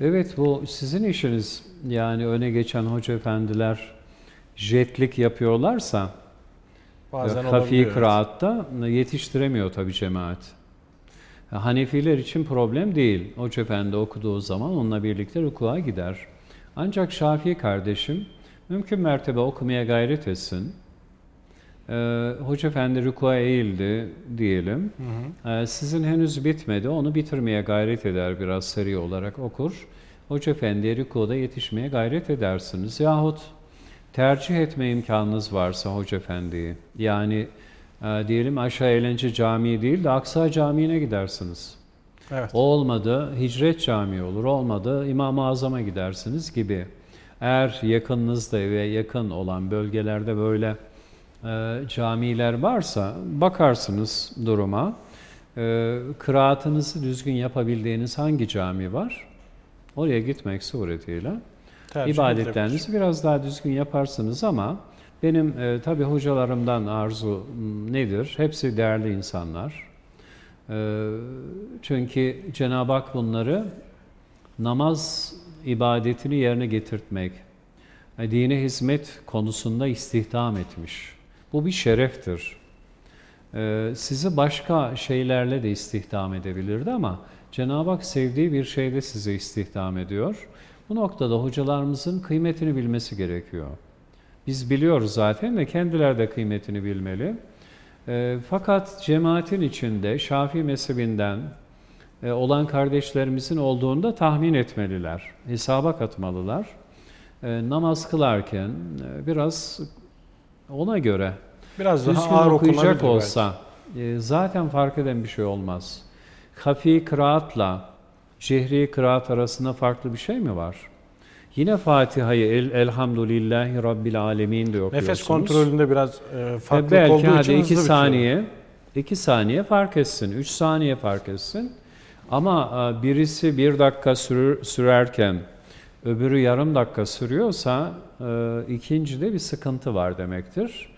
Evet bu sizin işiniz. Yani öne geçen hoca efendiler jetlik yapıyorlarsa Bazen evet. kıraatta yetiştiremiyor tabii cemaat. Hanefiler için problem değil. Hoca efendi okuduğu zaman onunla birlikte rükûa gider. Ancak Şafii kardeşim mümkün mertebe okumaya gayret etsin. Ee, Hoca efendi rükûa eğildi diyelim. Ee, sizin henüz bitmedi. Onu bitirmeye gayret eder biraz seri olarak okur. Hoca efendiye rükûda yetişmeye gayret edersiniz. Yahut tercih etme imkanınız varsa Hoca efendiyi. Yani e, diyelim aşağı eğlence camii değil de Aksa Camii'ne gidersiniz. Evet. O olmadı Hicret Camii olur, olmadı İmam-ı Azam'a gidersiniz gibi. Eğer yakınınızda ve yakın olan bölgelerde böyle e, camiler varsa bakarsınız duruma. E, kıraatınızı düzgün yapabildiğiniz hangi cami var? Oraya gitmek suretiyle Tercih ibadetlerinizi biraz daha düzgün yaparsınız ama benim e, tabi hocalarımdan arzu nedir? Hepsi değerli insanlar. E, çünkü Cenab-ı Hak bunları namaz ibadetini yerine getirtmek, e, dine hizmet konusunda istihdam etmiş. Bu bir şereftir. E, sizi başka şeylerle de istihdam edebilirdi ama Cenab-ı Hak sevdiği bir şeyde sizi istihdam ediyor. Bu noktada hocalarımızın kıymetini bilmesi gerekiyor. Biz biliyoruz zaten ve kendileri de kıymetini bilmeli. E, fakat cemaatin içinde Şafii mezhebinden e, olan kardeşlerimizin olduğunu da tahmin etmeliler. Hesaba katmalılar. E, namaz kılarken e, biraz ona göre Biraz daha düzgün ağır okuyacak olsa e, zaten fark eden bir şey olmaz. Hafi kıraatla cehri kıraat arasında farklı bir şey mi var? Yine Fatiha'yı el, Elhamdülillahi Rabbil Alemin de okuyorsunuz. Nefes kontrolünde biraz e, E, farklılık belki olduğu hadi için iki bitiyor. saniye, iki saniye fark etsin, üç saniye fark etsin. Ama e, birisi bir dakika sürür, sürerken öbürü yarım dakika sürüyorsa e, ikincide bir sıkıntı var demektir.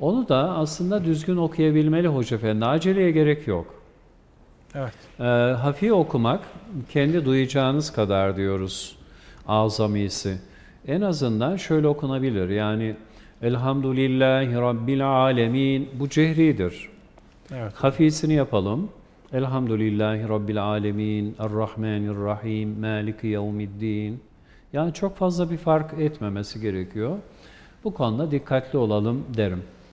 Onu da aslında düzgün okuyabilmeli Hoca Efendi. Aceleye gerek yok. Evet. E, hafif okumak kendi duyacağınız kadar diyoruz azamisi. En azından şöyle okunabilir. Yani Elhamdülillahi Rabbil Alemin bu cehridir. Evet. Hafifsini yapalım. Elhamdülillahi Rabbil Alemin Errahmanirrahim Maliki Yevmiddin. Yani çok fazla bir fark etmemesi gerekiyor. Bu konuda dikkatli olalım derim.